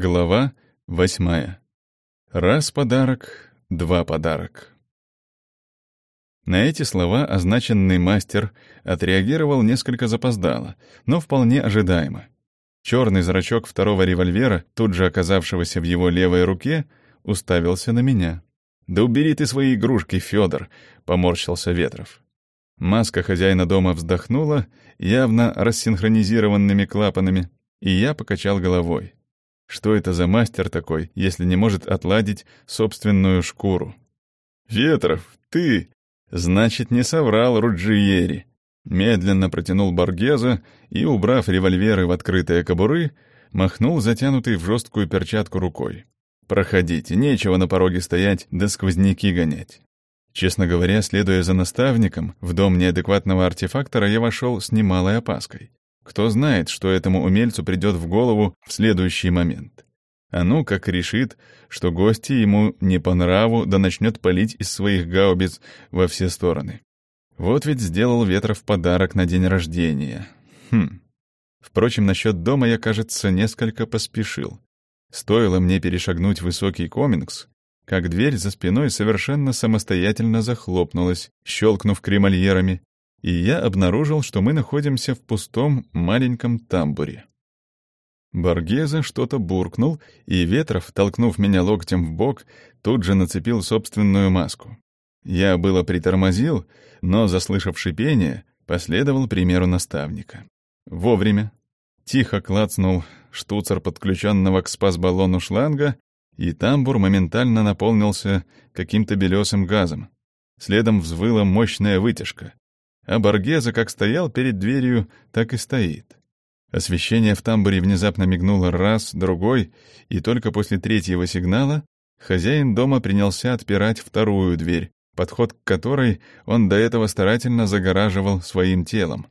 Глава восьмая. Раз подарок, два подарок. На эти слова означенный мастер отреагировал несколько запоздало, но вполне ожидаемо. Черный зрачок второго револьвера, тут же оказавшегося в его левой руке, уставился на меня. «Да убери ты свои игрушки, Федор!» — поморщился Ветров. Маска хозяина дома вздохнула, явно рассинхронизированными клапанами, и я покачал головой. Что это за мастер такой, если не может отладить собственную шкуру? «Ветров, ты!» «Значит, не соврал Руджиери». Медленно протянул Боргеза и, убрав револьверы в открытые кобуры, махнул затянутый в жесткую перчатку рукой. «Проходите, нечего на пороге стоять да сквозняки гонять». Честно говоря, следуя за наставником, в дом неадекватного артефактора я вошел с немалой опаской. Кто знает, что этому умельцу придет в голову в следующий момент. А ну, как решит, что гости ему не по нраву, да начнет палить из своих гаубиц во все стороны. Вот ведь сделал Ветров подарок на день рождения. Хм. Впрочем, насчет дома я, кажется, несколько поспешил. Стоило мне перешагнуть высокий комингс, как дверь за спиной совершенно самостоятельно захлопнулась, щелкнув кремольерами, и я обнаружил, что мы находимся в пустом маленьком тамбуре. Боргеза что-то буркнул, и Ветров, толкнув меня локтем в бок, тут же нацепил собственную маску. Я было притормозил, но, заслышав шипение, последовал примеру наставника. Вовремя. Тихо клацнул штуцер подключенного к спас-баллону шланга, и тамбур моментально наполнился каким-то белесым газом. Следом взвыла мощная вытяжка а Боргеза как стоял перед дверью, так и стоит. Освещение в тамбуре внезапно мигнуло раз, другой, и только после третьего сигнала хозяин дома принялся отпирать вторую дверь, подход к которой он до этого старательно загораживал своим телом.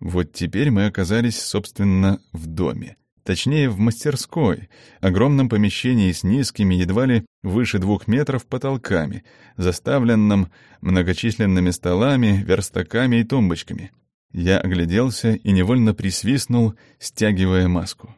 Вот теперь мы оказались, собственно, в доме. Точнее, в мастерской, огромном помещении с низкими, едва ли выше двух метров потолками, заставленном многочисленными столами, верстаками и тумбочками. Я огляделся и невольно присвистнул, стягивая маску.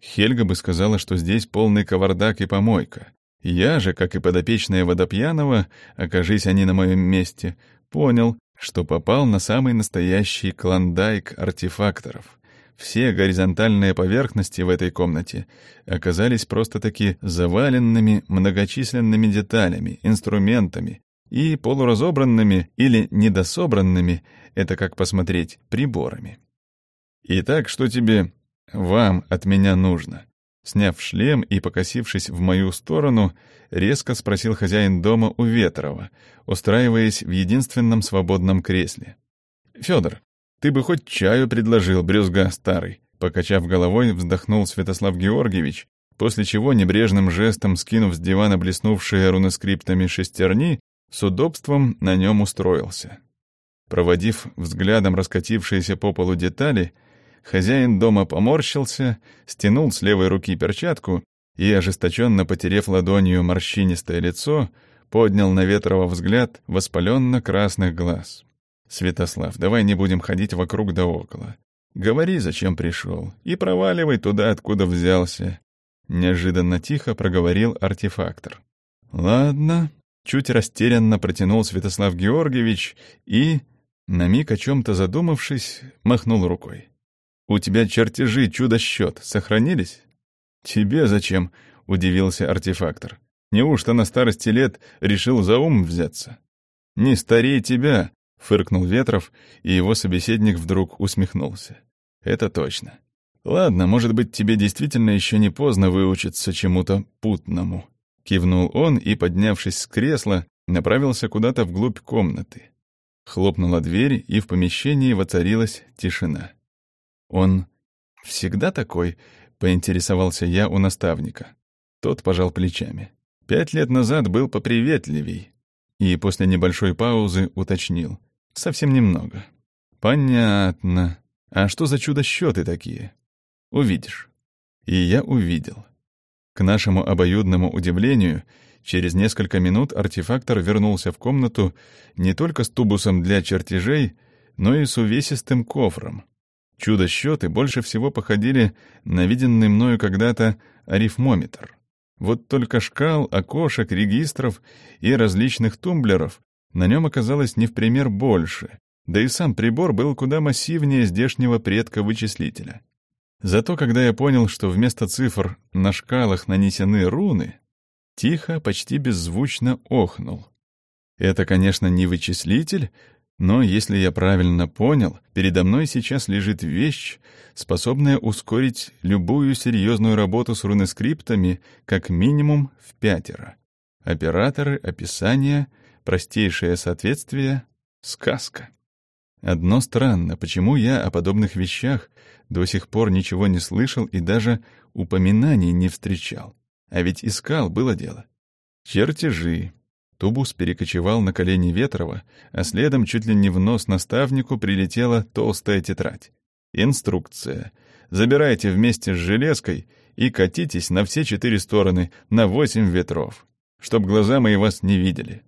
Хельга бы сказала, что здесь полный кавардак и помойка. Я же, как и подопечная водопьяного, окажись они на моем месте, понял, что попал на самый настоящий клондайк артефакторов — все горизонтальные поверхности в этой комнате оказались просто-таки заваленными многочисленными деталями, инструментами и полуразобранными или недособранными, это как посмотреть, приборами. «Итак, что тебе, вам от меня нужно?» Сняв шлем и покосившись в мою сторону, резко спросил хозяин дома у Ветрова, устраиваясь в единственном свободном кресле. «Федор, ты бы хоть чаю предложил, брюзга старый. Покачав головой, вздохнул Святослав Георгиевич, после чего небрежным жестом, скинув с дивана блеснувшие руноскриптами шестерни, с удобством на нем устроился. Проводив взглядом раскатившиеся по полу детали, хозяин дома поморщился, стянул с левой руки перчатку и, ожесточенно потерев ладонью морщинистое лицо, поднял на Ветрова взгляд воспаленно-красных глаз. «Святослав, давай не будем ходить вокруг да около. Говори, зачем пришел, и проваливай туда, откуда взялся». Неожиданно тихо проговорил артефактор. «Ладно», — чуть растерянно протянул Святослав Георгиевич и, на миг о чем-то задумавшись, махнул рукой. «У тебя чертежи чудо-счет сохранились?» «Тебе зачем?» — удивился артефактор. «Неужто на старости лет решил за ум взяться?» «Не старей тебя, Фыркнул Ветров, и его собеседник вдруг усмехнулся. «Это точно. Ладно, может быть, тебе действительно еще не поздно выучиться чему-то путному». Кивнул он и, поднявшись с кресла, направился куда-то вглубь комнаты. Хлопнула дверь, и в помещении воцарилась тишина. «Он всегда такой?» — поинтересовался я у наставника. Тот пожал плечами. «Пять лет назад был поприветливей». И после небольшой паузы уточнил. Совсем немного. Понятно. А что за чудо-счеты такие? Увидишь. И я увидел. К нашему обоюдному удивлению, через несколько минут артефактор вернулся в комнату не только с тубусом для чертежей, но и с увесистым кофром. Чудо-счеты больше всего походили на виденный мною когда-то арифмометр. Вот только шкал, окошек, регистров и различных тумблеров на нем оказалось не в пример больше, да и сам прибор был куда массивнее здешнего предка-вычислителя. Зато когда я понял, что вместо цифр на шкалах нанесены руны, тихо, почти беззвучно охнул. Это, конечно, не вычислитель, но, если я правильно понял, передо мной сейчас лежит вещь, способная ускорить любую серьезную работу с рунескриптами как минимум в пятеро. Операторы, описание, простейшее соответствие — сказка. Одно странно, почему я о подобных вещах до сих пор ничего не слышал и даже упоминаний не встречал. А ведь искал, было дело. Чертежи, Тубус перекочевал на колени Ветрова, а следом чуть ли не в нос наставнику прилетела толстая тетрадь. Инструкция. Забирайте вместе с железкой и катитесь на все четыре стороны, на восемь ветров, чтоб глаза мои вас не видели.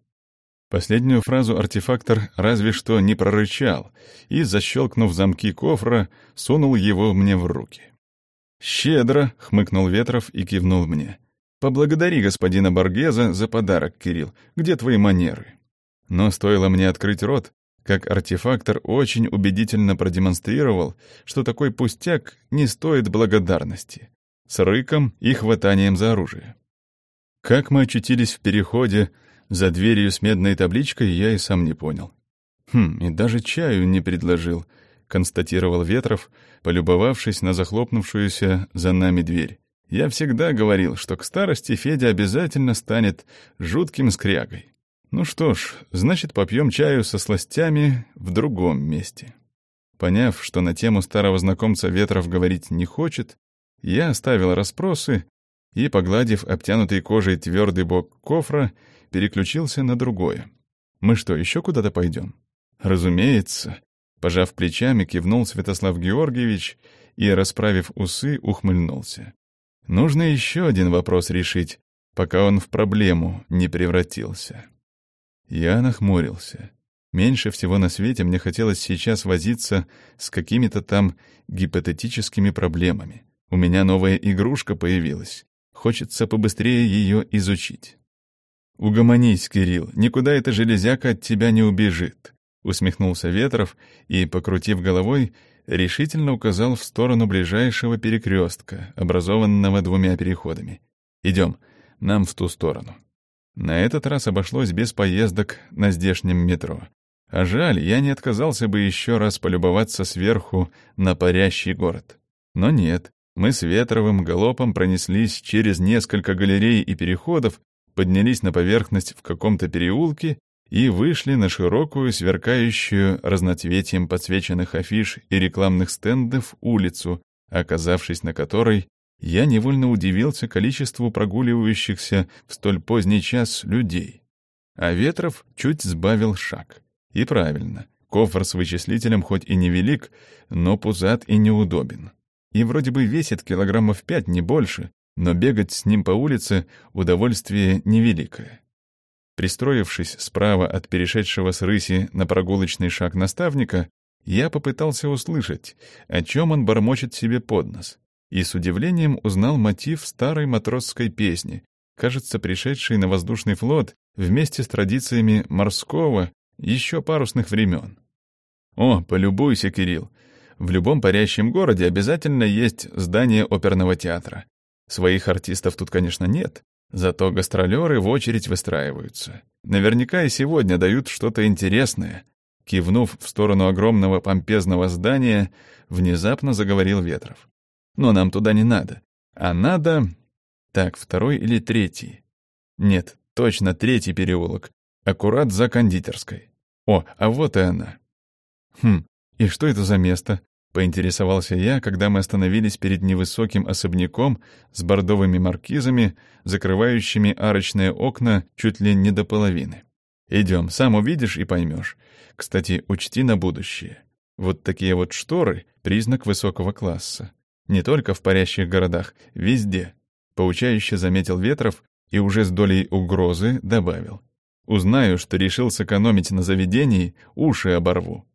Последнюю фразу артефактор разве что не прорычал и, защелкнув замки кофра, сунул его мне в руки. «Щедро!» — хмыкнул Ветров и кивнул мне. Поблагодари господина Боргеза за подарок, Кирилл. Где твои манеры? Но стоило мне открыть рот, как артефактор очень убедительно продемонстрировал, что такой пустяк не стоит благодарности. С рыком и хватанием за оружие. Как мы очутились в переходе за дверью с медной табличкой, я и сам не понял. Хм, и даже чаю не предложил, констатировал Ветров, полюбовавшись на захлопнувшуюся за нами дверь. Я всегда говорил, что к старости Федя обязательно станет жутким скрягой. Ну что ж, значит, попьем чаю со сластями в другом месте. Поняв, что на тему старого знакомца Ветров говорить не хочет, я оставил расспросы и, погладив обтянутый кожей твердый бок кофра, переключился на другое. «Мы что, еще куда-то пойдем?» «Разумеется», — пожав плечами, кивнул Святослав Георгиевич и, расправив усы, ухмыльнулся. Нужно еще один вопрос решить, пока он в проблему не превратился. Я нахмурился. Меньше всего на свете мне хотелось сейчас возиться с какими-то там гипотетическими проблемами. У меня новая игрушка появилась. Хочется побыстрее ее изучить. «Угомонись, Кирилл, никуда эта железяка от тебя не убежит», — усмехнулся Ветров и, покрутив головой, решительно указал в сторону ближайшего перекрестка, образованного двумя переходами. «Идем, нам в ту сторону». На этот раз обошлось без поездок на здешнем метро. А жаль, я не отказался бы еще раз полюбоваться сверху на парящий город. Но нет, мы с Ветровым галопом пронеслись через несколько галерей и переходов, поднялись на поверхность в каком-то переулке и вышли на широкую, сверкающую разноцветием подсвеченных афиш и рекламных стендов улицу, оказавшись на которой, я невольно удивился количеству прогуливающихся в столь поздний час людей. А Ветров чуть сбавил шаг. И правильно, кофр с вычислителем хоть и невелик, но пузат и неудобен. И вроде бы весит килограммов пять, не больше, но бегать с ним по улице — удовольствие невеликое. Пристроившись справа от перешедшего с рыси на прогулочный шаг наставника, я попытался услышать, о чем он бормочет себе под нос, и с удивлением узнал мотив старой матросской песни, кажется, пришедшей на воздушный флот вместе с традициями морского, еще парусных времен. О, полюбуйся, Кирилл. В любом парящем городе обязательно есть здание оперного театра. Своих артистов тут, конечно, нет, Зато гастролеры в очередь выстраиваются. Наверняка и сегодня дают что-то интересное. Кивнув в сторону огромного помпезного здания, внезапно заговорил Ветров. Но нам туда не надо. А надо... Так, второй или третий? Нет, точно третий переулок. Аккурат за кондитерской. О, а вот и она. Хм, и что это за место? Поинтересовался я, когда мы остановились перед невысоким особняком с бордовыми маркизами, закрывающими арочные окна чуть ли не до половины. «Идем, сам увидишь и поймешь. Кстати, учти на будущее. Вот такие вот шторы — признак высокого класса. Не только в парящих городах, везде», — поучающе заметил Ветров и уже с долей угрозы добавил. «Узнаю, что решил сэкономить на заведении, уши оборву».